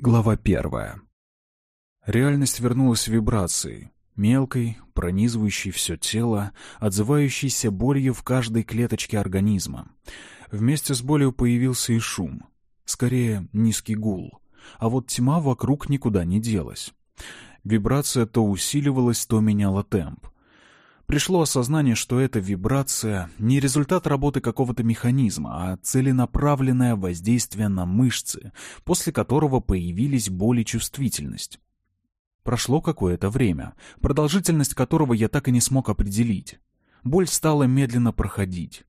Глава первая. Реальность вернулась в вибрации, мелкой, пронизывающей все тело, отзывающейся болью в каждой клеточке организма. Вместе с болью появился и шум. Скорее, низкий гул. А вот тьма вокруг никуда не делась. Вибрация то усиливалась, то меняла темп. Пришло осознание, что эта вибрация не результат работы какого-то механизма, а целенаправленное воздействие на мышцы, после которого появились боль чувствительность. Прошло какое-то время, продолжительность которого я так и не смог определить. Боль стала медленно проходить.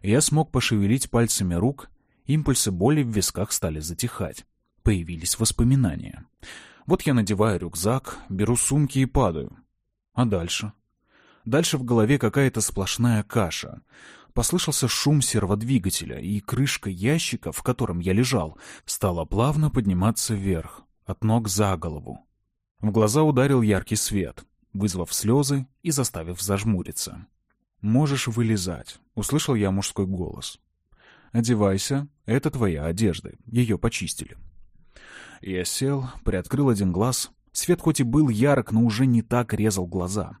Я смог пошевелить пальцами рук, импульсы боли в висках стали затихать. Появились воспоминания. Вот я надеваю рюкзак, беру сумки и падаю. А дальше? Дальше в голове какая-то сплошная каша. Послышался шум серводвигателя, и крышка ящика, в котором я лежал, стала плавно подниматься вверх, от ног за голову. В глаза ударил яркий свет, вызвав слезы и заставив зажмуриться. «Можешь вылезать», — услышал я мужской голос. «Одевайся, это твоя одежда, ее почистили». Я сел, приоткрыл один глаз. Свет хоть и был ярок, но уже не так резал глаза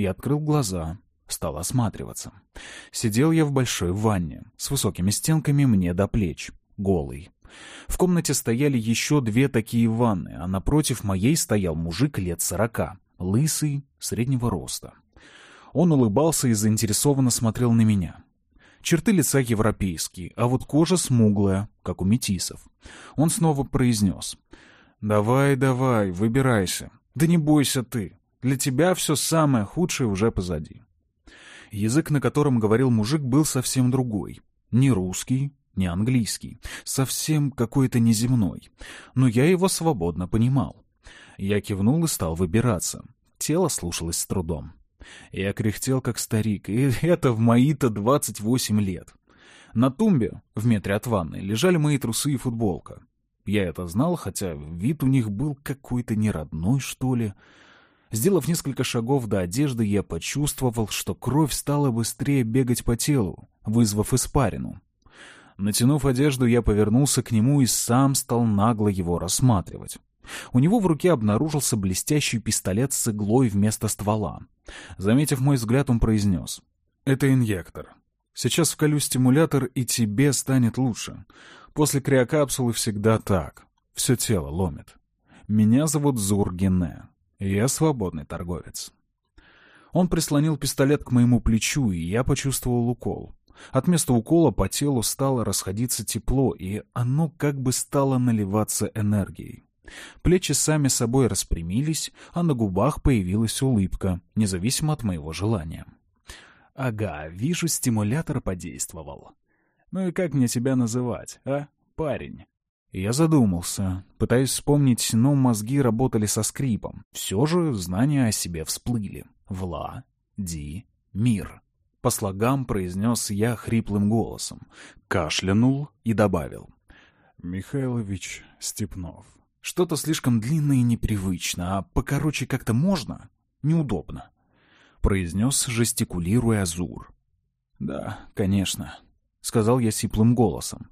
и открыл глаза, стал осматриваться. Сидел я в большой ванне, с высокими стенками мне до плеч, голый. В комнате стояли еще две такие ванны, а напротив моей стоял мужик лет сорока, лысый, среднего роста. Он улыбался и заинтересованно смотрел на меня. Черты лица европейские, а вот кожа смуглая, как у метисов. Он снова произнес. «Давай, давай, выбирайся. Да не бойся ты. Для тебя все самое худшее уже позади. Язык, на котором говорил мужик, был совсем другой. Не русский, не английский. Совсем какой-то неземной. Но я его свободно понимал. Я кивнул и стал выбираться. Тело слушалось с трудом. Я кряхтел, как старик, и это в мои-то 28 лет. На тумбе, в метре от ванны, лежали мои трусы и футболка. Я это знал, хотя вид у них был какой-то неродной, что ли. Сделав несколько шагов до одежды, я почувствовал, что кровь стала быстрее бегать по телу, вызвав испарину. Натянув одежду, я повернулся к нему и сам стал нагло его рассматривать. У него в руке обнаружился блестящий пистолет с иглой вместо ствола. Заметив мой взгляд, он произнес. «Это инъектор. Сейчас вколю стимулятор, и тебе станет лучше. После криокапсулы всегда так. Все тело ломит. Меня зовут Зур Гене. Я свободный торговец. Он прислонил пистолет к моему плечу, и я почувствовал укол. От места укола по телу стало расходиться тепло, и оно как бы стало наливаться энергией. Плечи сами собой распрямились, а на губах появилась улыбка, независимо от моего желания. «Ага, вижу, стимулятор подействовал. Ну и как мне тебя называть, а, парень?» Я задумался, пытаясь вспомнить, но мозги работали со скрипом. Все же знания о себе всплыли. Вла, Ди, Мир. По слогам произнес я хриплым голосом, кашлянул и добавил. «Михайлович Степнов». Что-то слишком длинное и непривычно, а покороче как-то можно? Неудобно. Произнес, жестикулируя Азур. «Да, конечно», — сказал я сиплым голосом.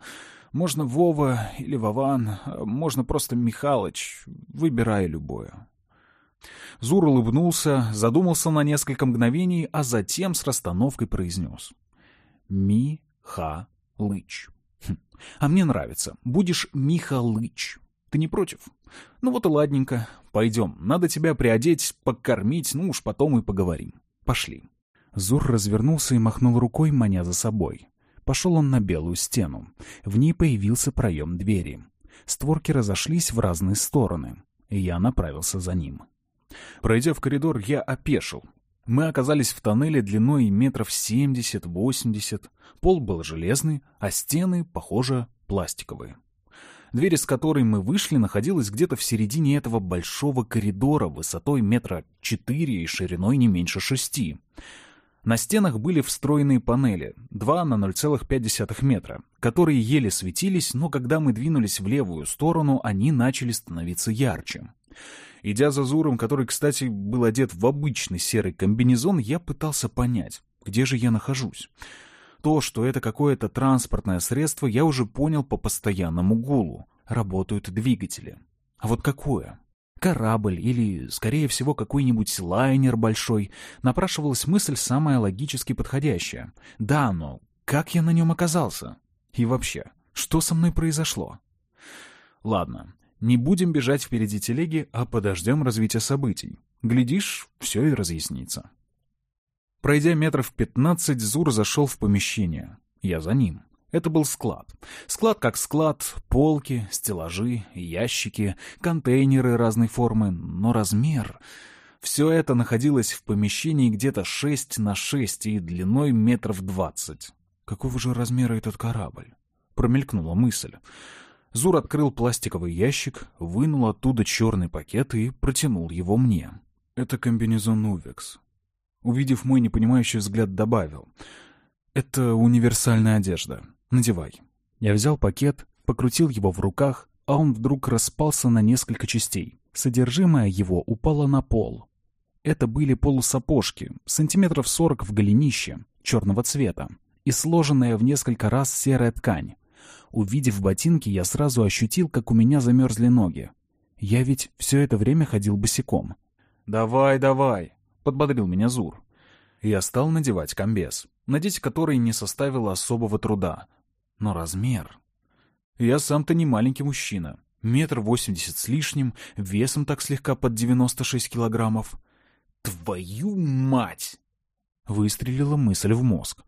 Можно Вова или Вован, можно просто Михалыч, выбирай любое. Зур улыбнулся, задумался на несколько мгновений, а затем с расстановкой произнес. Ми-ха-лыч. Хм. А мне нравится. Будешь Михалыч. Ты не против? Ну вот и ладненько. Пойдем. Надо тебя приодеть, покормить, ну уж потом и поговорим. Пошли. Зур развернулся и махнул рукой, маня за собой. Пошел он на белую стену. В ней появился проем двери. Створки разошлись в разные стороны, и я направился за ним. Пройдя в коридор, я опешил. Мы оказались в тоннеле длиной метров семьдесят-восемьдесят. Пол был железный, а стены, похоже, пластиковые. Дверь, из которой мы вышли, находилась где-то в середине этого большого коридора высотой метра четыре и шириной не меньше шести. На стенах были встроенные панели, 2 на 0,5 метра, которые еле светились, но когда мы двинулись в левую сторону, они начали становиться ярче. Идя за Зуром, который, кстати, был одет в обычный серый комбинезон, я пытался понять, где же я нахожусь. То, что это какое-то транспортное средство, я уже понял по постоянному гулу. работают двигатели. А вот какое? Корабль или, скорее всего, какой-нибудь лайнер большой. Напрашивалась мысль самая логически подходящая. Да, но как я на нем оказался? И вообще, что со мной произошло? Ладно, не будем бежать впереди телеги, а подождем развития событий. Глядишь, все и разъяснится. Пройдя метров пятнадцать, Зур зашел в помещение. Я за ним. Это был склад. Склад как склад, полки, стеллажи, ящики, контейнеры разной формы, но размер... Все это находилось в помещении где-то 6 на 6 и длиной метров 20. Какого же размера этот корабль? Промелькнула мысль. Зур открыл пластиковый ящик, вынул оттуда черный пакет и протянул его мне. Это комбинезон Увекс. Увидев мой непонимающий взгляд, добавил. Это универсальная одежда. Надевай. Я взял пакет, покрутил его в руках, а он вдруг распался на несколько частей. Содержимое его упало на пол. Это были полусапожки, сантиметров сорок в голенище, черного цвета, и сложенная в несколько раз серая ткань. Увидев ботинки, я сразу ощутил, как у меня замерзли ноги. Я ведь все это время ходил босиком. «Давай, давай!» — подбодрил меня Зур. Я стал надевать комбез, надеть который не составило особого труда — но размер... Я сам-то не маленький мужчина. Метр восемьдесят с лишним, весом так слегка под девяносто шесть килограммов. Твою мать! Выстрелила мысль в мозг.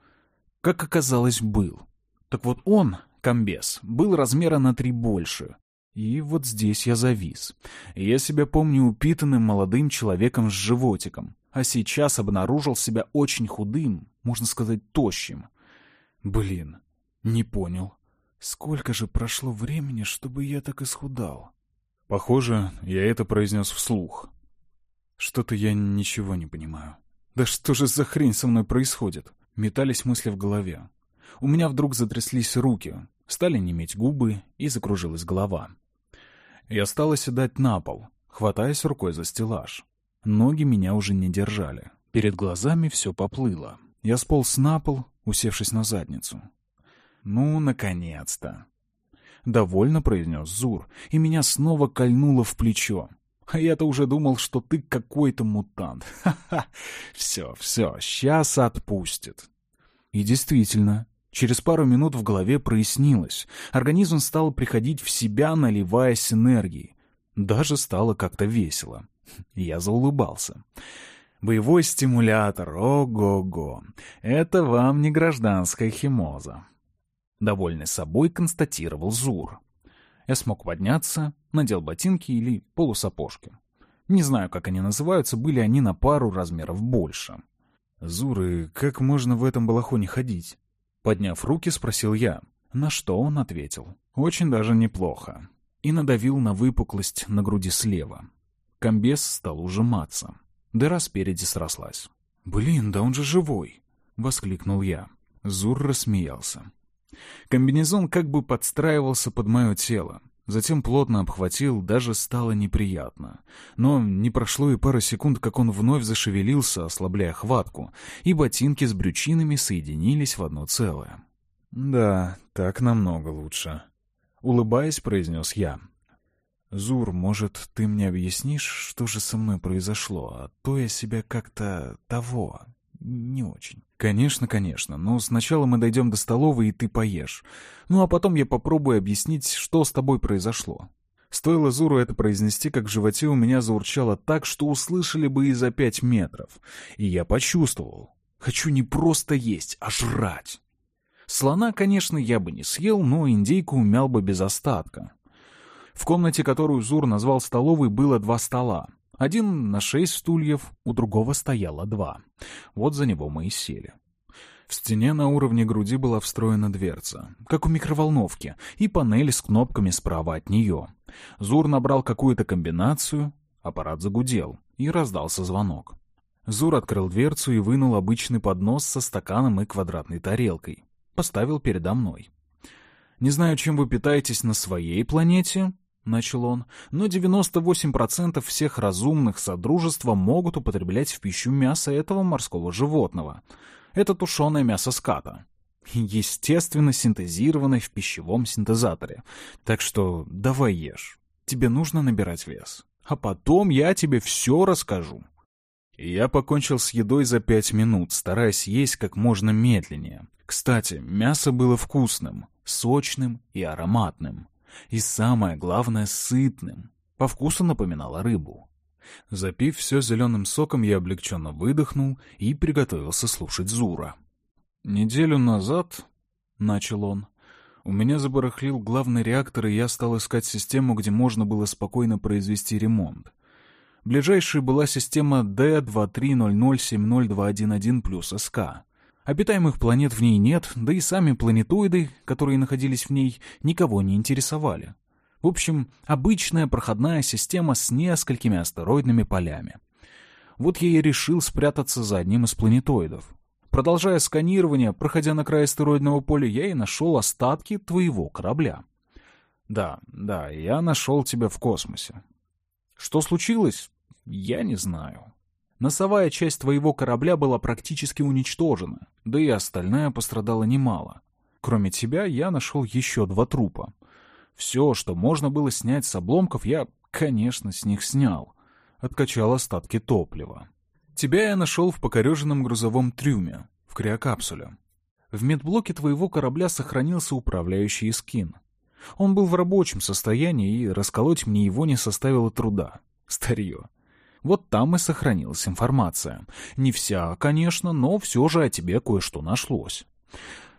Как оказалось, был. Так вот он, комбез, был размера на три больше. И вот здесь я завис. Я себя помню упитанным молодым человеком с животиком, а сейчас обнаружил себя очень худым, можно сказать, тощим. Блин, не понял. Сколько же прошло времени, чтобы я так исхудал? Похоже, я это произнес вслух. Что-то я ничего не понимаю. Да что же за хрень со мной происходит? Метались мысли в голове. У меня вдруг затряслись руки, стали неметь губы и закружилась голова. Я стал оседать на пол, хватаясь рукой за стеллаж. Ноги меня уже не держали. Перед глазами все поплыло. Я сполз на пол, усевшись на задницу. «Ну, наконец-то!» Довольно произнес Зур, и меня снова кольнуло в плечо. А я-то уже думал, что ты какой-то мутант. Ха-ха! Все, все, сейчас отпустит. И действительно, через пару минут в голове прояснилось. Организм стал приходить в себя, наливаясь энергией. Даже стало как-то весело. Я заулыбался. Боевой стимулятор, ого-го. Это вам не гражданская химоза. Довольный собой констатировал Зур. Я смог подняться, надел ботинки или полусапожки. Не знаю, как они называются, были они на пару размеров больше. «Зуры, как можно в этом балахоне ходить?» Подняв руки, спросил я, на что он ответил. «Очень даже неплохо». И надавил на выпуклость на груди слева. Комбез стал ужиматься. Дыра спереди срослась. «Блин, да он же живой!» — воскликнул я. Зур рассмеялся. Комбинезон как бы подстраивался под мое тело. Затем плотно обхватил, даже стало неприятно. Но не прошло и пары секунд, как он вновь зашевелился, ослабляя хватку, и ботинки с брючинами соединились в одно целое. «Да, так намного лучше», — улыбаясь, произнес я. «Зур, может, ты мне объяснишь, что же со мной произошло, а то я себя как-то того, не очень. Конечно, конечно, но сначала мы дойдем до столовой, и ты поешь. Ну а потом я попробую объяснить, что с тобой произошло. Стоило Зуру это произнести, как в животе у меня заурчало так, что услышали бы и за пять метров. И я почувствовал. Хочу не просто есть, а жрать. Слона, конечно, я бы не съел, но индейку умял бы без остатка. В комнате, которую Зур назвал столовой, было два стола. Один на шесть стульев, у другого стояло два. Вот за него мы и сели. В стене на уровне груди была встроена дверца, как у микроволновки, и панель с кнопками справа от нее. Зур набрал какую-то комбинацию, аппарат загудел, и раздался звонок. Зур открыл дверцу и вынул обычный поднос со стаканом и квадратной тарелкой. Поставил передо мной. «Не знаю, чем вы питаетесь на своей планете, — начал он, — но 98% всех разумных содружества могут употреблять в пищу мясо этого морского животного. Это тушеное мясо ската. Естественно, синтезированной в пищевом синтезаторе. Так что давай ешь. Тебе нужно набирать вес. А потом я тебе все расскажу. Я покончил с едой за пять минут, стараясь есть как можно медленнее. Кстати, мясо было вкусным, сочным и ароматным. И самое главное, сытным. По вкусу напоминало рыбу. Запив все зеленым соком, я облегченно выдохнул и приготовился слушать Зура. «Неделю назад», — начал он, — «у меня забарахлил главный реактор, и я стал искать систему, где можно было спокойно произвести ремонт. Ближайшей была система D230070211 плюс СК. Обитаемых планет в ней нет, да и сами планетоиды, которые находились в ней, никого не интересовали. В общем, обычная проходная система с несколькими астероидными полями. Вот я и решил спрятаться за одним из планетоидов. Продолжая сканирование, проходя на край астероидного поля, я и нашел остатки твоего корабля. Да, да, я нашел тебя в космосе. Что случилось? Я не знаю. Носовая часть твоего корабля была практически уничтожена, да и остальная пострадала немало. Кроме тебя, я нашел еще два трупа. Все, что можно было снять с обломков, я, конечно, с них снял. Откачал остатки топлива. Тебя я нашел в покореженном грузовом трюме, в криокапсуле. В медблоке твоего корабля сохранился управляющий скин. Он был в рабочем состоянии, и расколоть мне его не составило труда. Старье. Вот там и сохранилась информация. Не вся, конечно, но все же о тебе кое-что нашлось.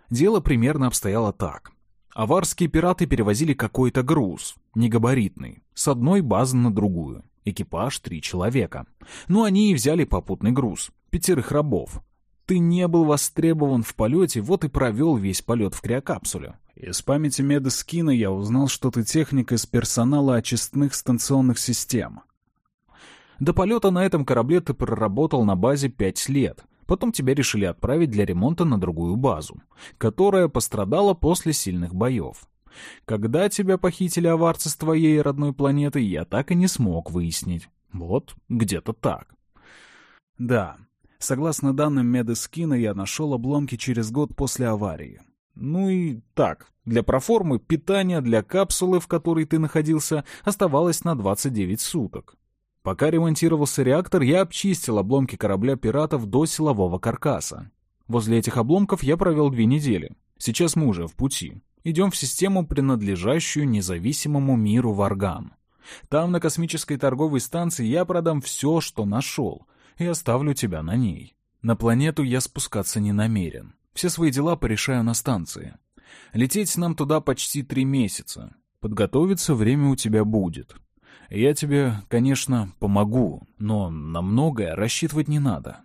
Дело примерно обстояло так. Аварские пираты перевозили какой-то груз, негабаритный, с одной базы на другую. Экипаж — три человека. Ну, они и взяли попутный груз, пятерых рабов. Ты не был востребован в полете, вот и провел весь полет в криокапсуле. Из памяти Медескина я узнал, что ты техник из персонала очистных станционных систем. До полета на этом корабле ты проработал на базе пять лет, Потом тебя решили отправить для ремонта на другую базу, которая пострадала после сильных боев. Когда тебя похитили аварцы с твоей родной планеты, я так и не смог выяснить. Вот, где-то так. Да, согласно данным Медескина, я нашел обломки через год после аварии. Ну и так, для проформы питание для капсулы, в которой ты находился, оставалось на 29 суток. Пока ремонтировался реактор, я обчистил обломки корабля пиратов до силового каркаса. Возле этих обломков я провел две недели. Сейчас мы уже в пути. Идем в систему, принадлежащую независимому миру Варган. Там, на космической торговой станции, я продам все, что нашел, и оставлю тебя на ней. На планету я спускаться не намерен. Все свои дела порешаю на станции. Лететь нам туда почти три месяца. Подготовиться время у тебя будет. Я тебе, конечно, помогу, но на многое рассчитывать не надо.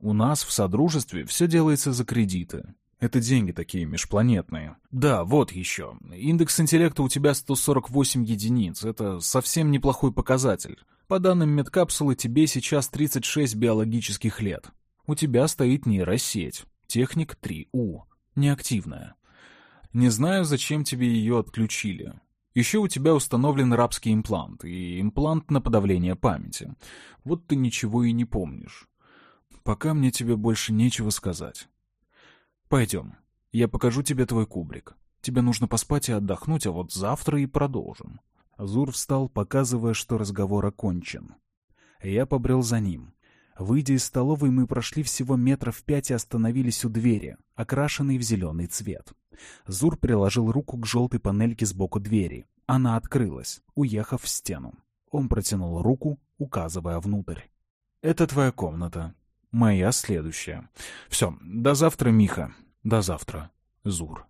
У нас в Содружестве все делается за кредиты. Это деньги такие межпланетные. Да, вот еще. Индекс интеллекта у тебя 148 единиц. Это совсем неплохой показатель. По данным медкапсулы, тебе сейчас 36 биологических лет. У тебя стоит нейросеть. Техник 3У. Неактивная. Не знаю, зачем тебе ее отключили. Еще у тебя установлен рабский имплант и имплант на подавление памяти. Вот ты ничего и не помнишь. Пока мне тебе больше нечего сказать. Пойдем. Я покажу тебе твой кубрик. Тебе нужно поспать и отдохнуть, а вот завтра и продолжим. Азур встал, показывая, что разговор окончен. Я побрел за ним. Выйдя из столовой, мы прошли всего метров пять и остановились у двери, окрашенной в зеленый цвет. Зур приложил руку к желтой панельке сбоку двери. Она открылась, уехав в стену. Он протянул руку, указывая внутрь. «Это твоя комната. Моя следующая. Все, до завтра, Миха. До завтра, Зур».